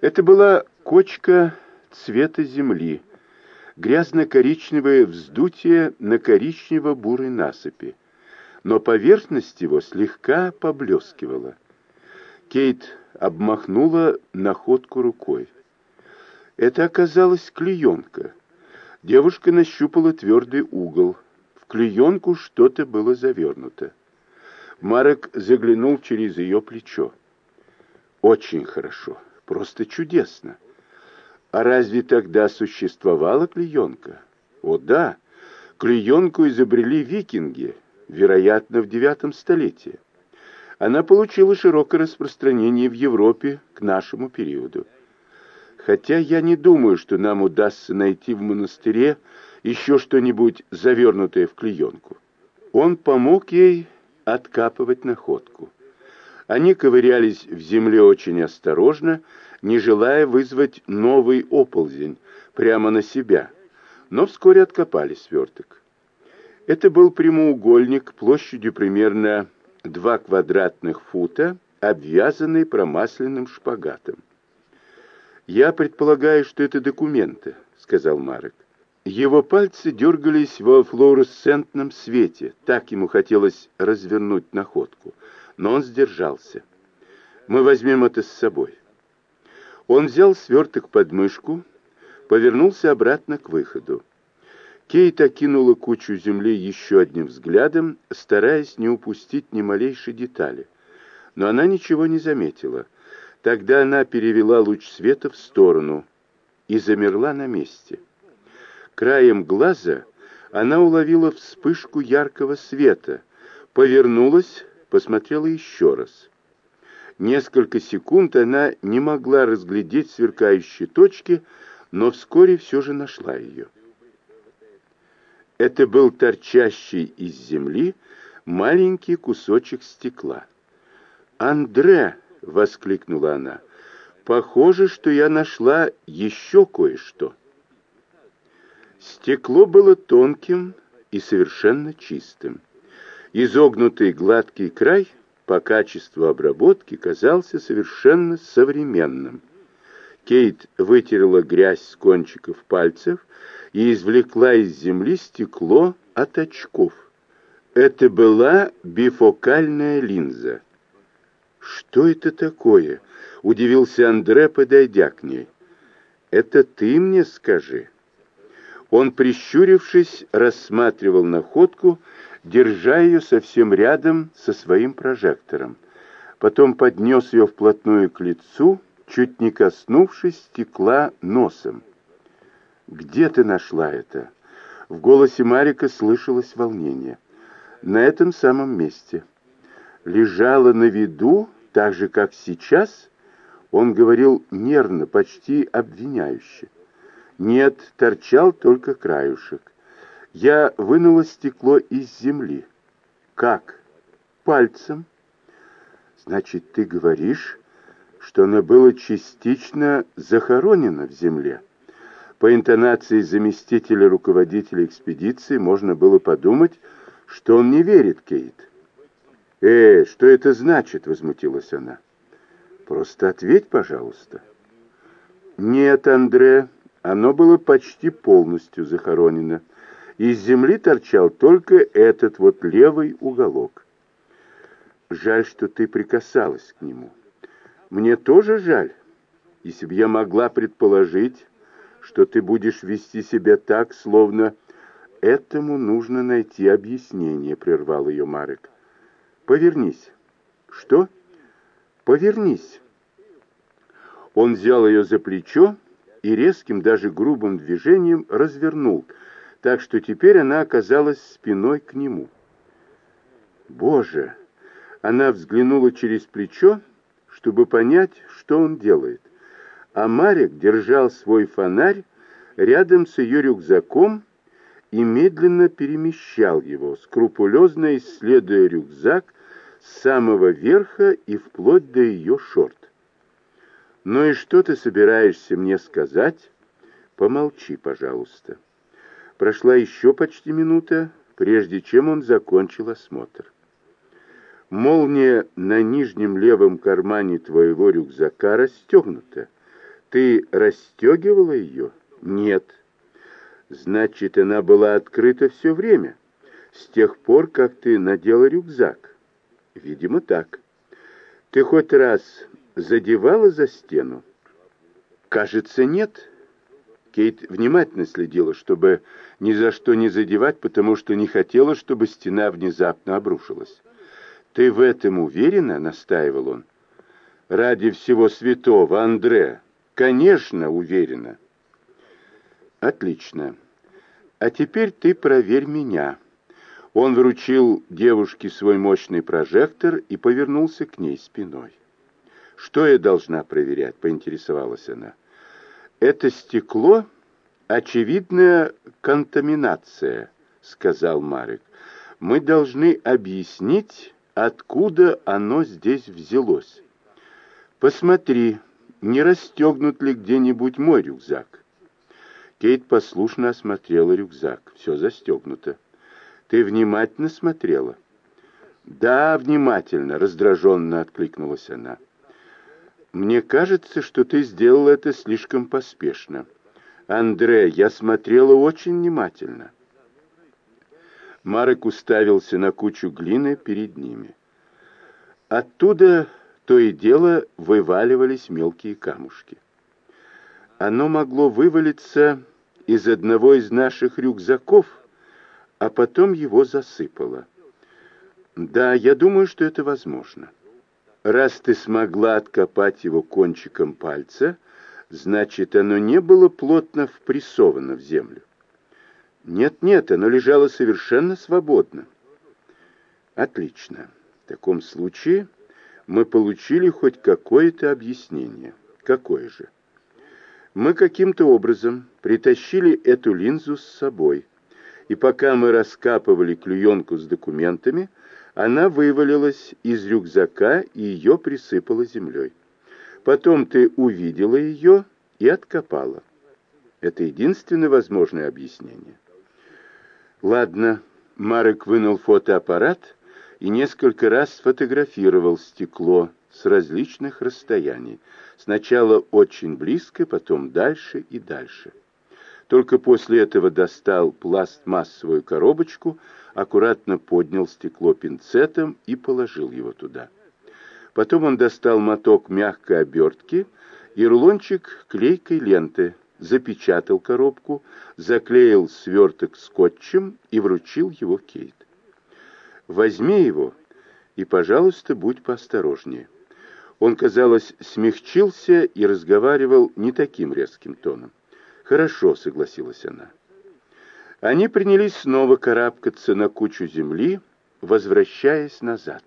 Это была кочка цвета земли, грязно-коричневое вздутие на коричнево-бурой насыпи, но поверхность его слегка поблескивала. Кейт обмахнула находку рукой. Это оказалась клеенка. Девушка нащупала твердый угол. В клеенку что-то было завернуто. Марек заглянул через ее плечо. «Очень хорошо, просто чудесно. А разве тогда существовала клеенка?» «О да, клеенку изобрели викинги, вероятно, в девятом столетии. Она получила широкое распространение в Европе к нашему периоду. Хотя я не думаю, что нам удастся найти в монастыре еще что-нибудь завернутое в клеенку. Он помог ей откапывать находку. Они ковырялись в земле очень осторожно, не желая вызвать новый оползень прямо на себя, но вскоре откопали сверток. Это был прямоугольник площадью примерно 2 квадратных фута, обвязанный промасленным шпагатом. «Я предполагаю, что это документы», — сказал Марек. Его пальцы дергались во флуоресцентном свете, так ему хотелось развернуть находку, но он сдержался. «Мы возьмем это с собой». Он взял сверток под мышку, повернулся обратно к выходу. Кейт окинула кучу земли еще одним взглядом, стараясь не упустить ни малейшей детали. Но она ничего не заметила. Тогда она перевела луч света в сторону и замерла на месте. Краем глаза она уловила вспышку яркого света, повернулась, посмотрела еще раз. Несколько секунд она не могла разглядеть сверкающие точки, но вскоре все же нашла ее. Это был торчащий из земли маленький кусочек стекла. «Андре!» — воскликнула она. «Похоже, что я нашла еще кое-что». Стекло было тонким и совершенно чистым. Изогнутый гладкий край по качеству обработки казался совершенно современным. Кейт вытерла грязь с кончиков пальцев и извлекла из земли стекло от очков. Это была бифокальная линза. «Что это такое?» — удивился Андре, подойдя к ней. «Это ты мне скажи». Он, прищурившись, рассматривал находку, держа ее совсем рядом со своим прожектором. Потом поднес ее вплотную к лицу чуть не коснувшись стекла носом. «Где ты нашла это?» В голосе Марика слышалось волнение. «На этом самом месте. Лежала на виду, так же, как сейчас?» Он говорил нервно, почти обвиняюще. «Нет, торчал только краюшек. Я вынула стекло из земли». «Как?» «Пальцем». «Значит, ты говоришь, что оно было частично захоронено в земле. По интонации заместителя руководителя экспедиции можно было подумать, что он не верит Кейт. «Э, что это значит?» — возмутилась она. «Просто ответь, пожалуйста». «Нет, Андре, оно было почти полностью захоронено. Из земли торчал только этот вот левый уголок. Жаль, что ты прикасалась к нему. Мне тоже жаль, если бы я могла предположить, что ты будешь вести себя так, словно... Этому нужно найти объяснение, прервал ее Марек. Повернись. Что? Повернись. Он взял ее за плечо и резким, даже грубым движением развернул, так что теперь она оказалась спиной к нему. Боже! Она взглянула через плечо чтобы понять, что он делает. А Марик держал свой фонарь рядом с ее рюкзаком и медленно перемещал его, скрупулезно исследуя рюкзак с самого верха и вплоть до ее шорт. «Ну и что ты собираешься мне сказать?» «Помолчи, пожалуйста». Прошла еще почти минута, прежде чем он закончил осмотр. Молния на нижнем левом кармане твоего рюкзака расстегнута. Ты расстегивала ее? Нет. Значит, она была открыта все время, с тех пор, как ты надела рюкзак. Видимо, так. Ты хоть раз задевала за стену? Кажется, нет. Кейт внимательно следила, чтобы ни за что не задевать, потому что не хотела, чтобы стена внезапно обрушилась. «Ты в этом уверена?» — настаивал он. «Ради всего святого, Андре!» «Конечно, уверена!» «Отлично. А теперь ты проверь меня». Он вручил девушке свой мощный прожектор и повернулся к ней спиной. «Что я должна проверять?» — поинтересовалась она. «Это стекло — очевидная контаминация», — сказал Марик. «Мы должны объяснить, откуда оно здесь взялось. Посмотри, не расстегнут ли где-нибудь мой рюкзак». Кейт послушно осмотрела рюкзак. Все застегнуто. «Ты внимательно смотрела?» «Да, внимательно», — раздраженно откликнулась она. «Мне кажется, что ты сделала это слишком поспешно. Андре, я смотрела очень внимательно». Марек уставился на кучу глины перед ними. Оттуда то и дело вываливались мелкие камушки. Оно могло вывалиться из одного из наших рюкзаков, а потом его засыпало. Да, я думаю, что это возможно. Раз ты смогла откопать его кончиком пальца, значит, оно не было плотно впрессовано в землю. Нет-нет, оно лежало совершенно свободно. Отлично. В таком случае мы получили хоть какое-то объяснение. Какое же? Мы каким-то образом притащили эту линзу с собой, и пока мы раскапывали клеенку с документами, она вывалилась из рюкзака и ее присыпала землей. Потом ты увидела ее и откопала. Это единственное возможное объяснение. Ладно, Марек вынул фотоаппарат и несколько раз сфотографировал стекло с различных расстояний. Сначала очень близко, потом дальше и дальше. Только после этого достал пластмассовую коробочку, аккуратно поднял стекло пинцетом и положил его туда. Потом он достал моток мягкой обертки и рулончик клейкой ленты, запечатал коробку, заклеил сверток скотчем и вручил его Кейт. «Возьми его и, пожалуйста, будь поосторожнее». Он, казалось, смягчился и разговаривал не таким резким тоном. «Хорошо», — согласилась она. Они принялись снова карабкаться на кучу земли, возвращаясь назад.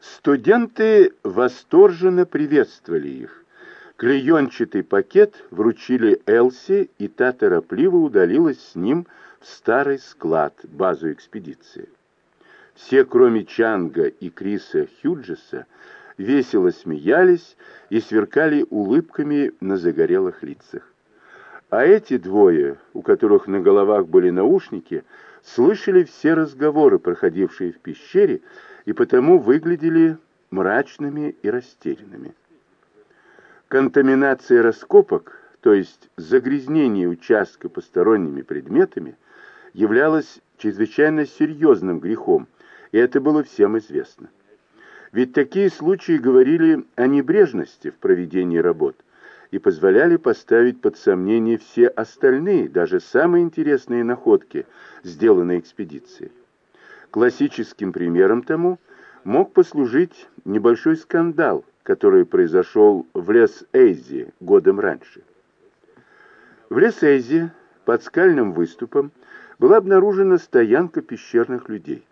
Студенты восторженно приветствовали их. Клеенчатый пакет вручили Элси, и та торопливо удалилась с ним в старый склад, базу экспедиции. Все, кроме Чанга и Криса Хюджеса, весело смеялись и сверкали улыбками на загорелых лицах. А эти двое, у которых на головах были наушники, слышали все разговоры, проходившие в пещере, и потому выглядели мрачными и растерянными. Контаминация раскопок, то есть загрязнение участка посторонними предметами, являлась чрезвычайно серьезным грехом, и это было всем известно. Ведь такие случаи говорили о небрежности в проведении работ и позволяли поставить под сомнение все остальные, даже самые интересные находки, сделанные экспедицией. Классическим примером тому мог послужить небольшой скандал, который произошел в Лес-Эйзи годом раньше. В Лес-Эйзи под скальным выступом была обнаружена стоянка пещерных людей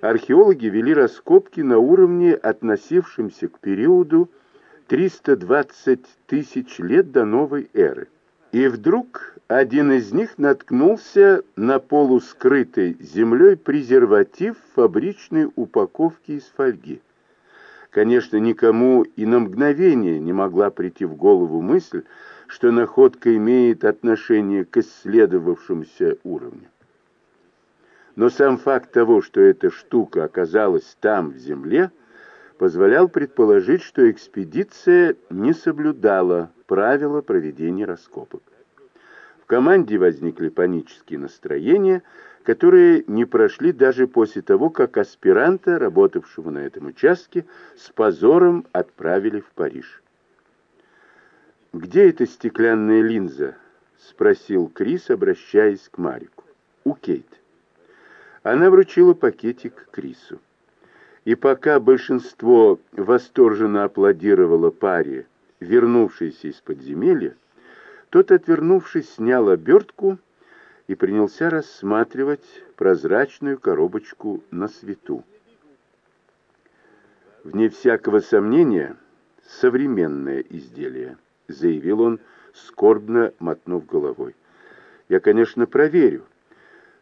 археологи вели раскопки на уровне, относившемся к периоду 320 тысяч лет до новой эры. И вдруг один из них наткнулся на полускрытый землей презерватив фабричной упаковки из фольги. Конечно, никому и на мгновение не могла прийти в голову мысль, что находка имеет отношение к исследовавшемуся уровню. Но сам факт того, что эта штука оказалась там, в земле, позволял предположить, что экспедиция не соблюдала правила проведения раскопок. В команде возникли панические настроения, которые не прошли даже после того, как аспиранта, работавшего на этом участке, с позором отправили в Париж. «Где эта стеклянная линза?» — спросил Крис, обращаясь к Марику. «У Кейт». Она вручила пакетик Крису. И пока большинство восторженно аплодировало паре, вернувшейся из подземелья, тот, отвернувшись, снял обертку и принялся рассматривать прозрачную коробочку на свету. «Вне всякого сомнения, современное изделие», — заявил он, скорбно мотнув головой. «Я, конечно, проверю,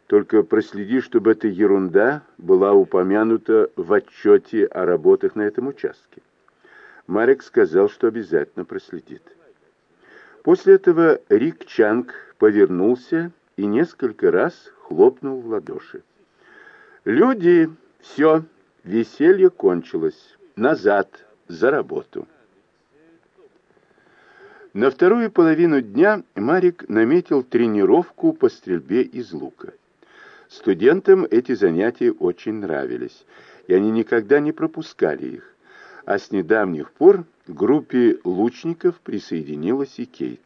только проследи, чтобы эта ерунда была упомянута в отчете о работах на этом участке. Марек сказал, что обязательно проследит. После этого Рик Чанг повернулся и несколько раз хлопнул в ладоши. «Люди, все, веселье кончилось. Назад, за работу». На вторую половину дня Марик наметил тренировку по стрельбе из лука. Студентам эти занятия очень нравились, и они никогда не пропускали их. А с недавних пор к группе лучников присоединилась и Кейт.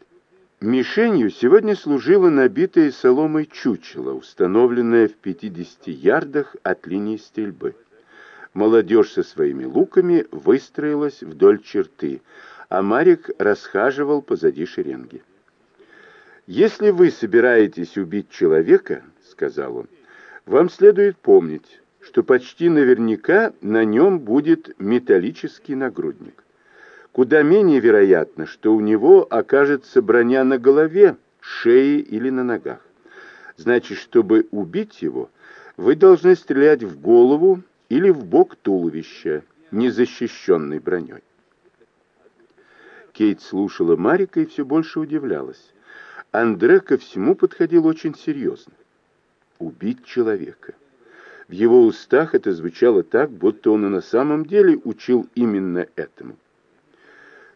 Мишенью сегодня служила набитая соломой чучело, установленное в 50 ярдах от линии стрельбы. Молодежь со своими луками выстроилась вдоль черты, а Марик расхаживал позади шеренги. «Если вы собираетесь убить человека, сказал он, — «вам следует помнить, что почти наверняка на нем будет металлический нагрудник. Куда менее вероятно, что у него окажется броня на голове, шее или на ногах. Значит, чтобы убить его, вы должны стрелять в голову или в бок туловища, незащищенной броней. Кейт слушала Марика и все больше удивлялась. Андре ко всему подходил очень серьезно убить человека. В его устах это звучало так, будто он и на самом деле учил именно этому.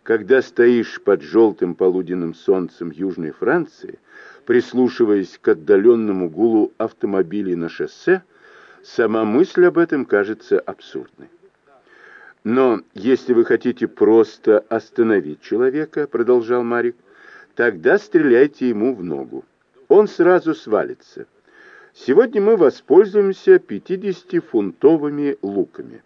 Когда стоишь под желтым полуденным солнцем Южной Франции, прислушиваясь к отдаленному гулу автомобилей на шоссе, сама мысль об этом кажется абсурдной. Но если вы хотите просто остановить человека, продолжал Марик, тогда стреляйте ему в ногу. Он сразу свалится. Сегодня мы воспользуемся 50-фунтовыми луками.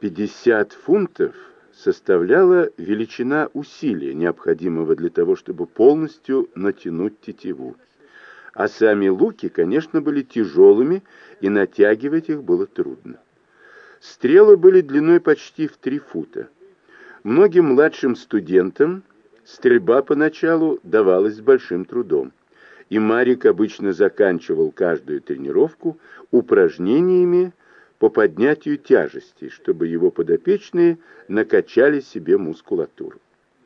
50 фунтов составляла величина усилия, необходимого для того, чтобы полностью натянуть тетиву. А сами луки, конечно, были тяжелыми, и натягивать их было трудно. Стрелы были длиной почти в 3 фута. Многим младшим студентам стрельба поначалу давалась с большим трудом и Марик обычно заканчивал каждую тренировку упражнениями по поднятию тяжести, чтобы его подопечные накачали себе мускулатуру.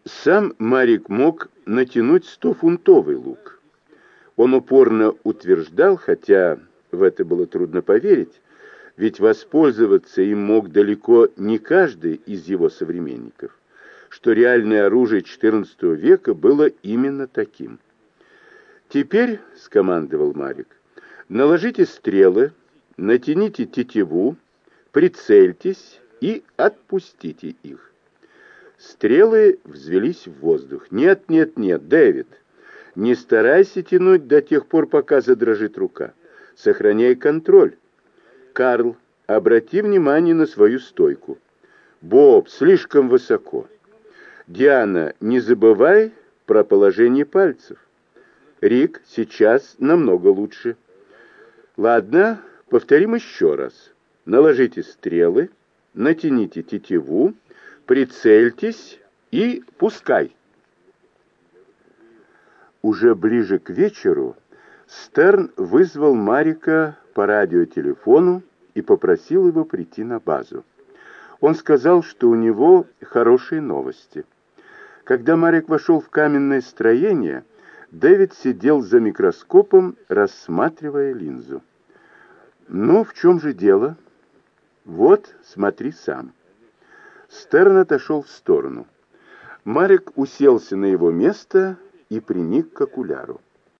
Сам Марик мог натянуть 100-фунтовый лук. Он упорно утверждал, хотя в это было трудно поверить, ведь воспользоваться им мог далеко не каждый из его современников, что реальное оружие XIV века было именно таким – «Теперь», — скомандовал Марик, — «наложите стрелы, натяните тетиву, прицельтесь и отпустите их». Стрелы взвелись в воздух. «Нет, нет, нет, Дэвид, не старайся тянуть до тех пор, пока задрожит рука. Сохраняй контроль. Карл, обрати внимание на свою стойку. Боб, слишком высоко. Диана, не забывай про положение пальцев. Рик, сейчас намного лучше. Ладно, повторим еще раз. Наложите стрелы, натяните тетиву, прицельтесь и пускай. Уже ближе к вечеру Стерн вызвал Марика по радиотелефону и попросил его прийти на базу. Он сказал, что у него хорошие новости. Когда Марик вошел в каменное строение, Дэвид сидел за микроскопом, рассматривая линзу. «Ну, в чем же дело?» «Вот, смотри сам». Стерн отошел в сторону. Марик уселся на его место и приник к окуляру.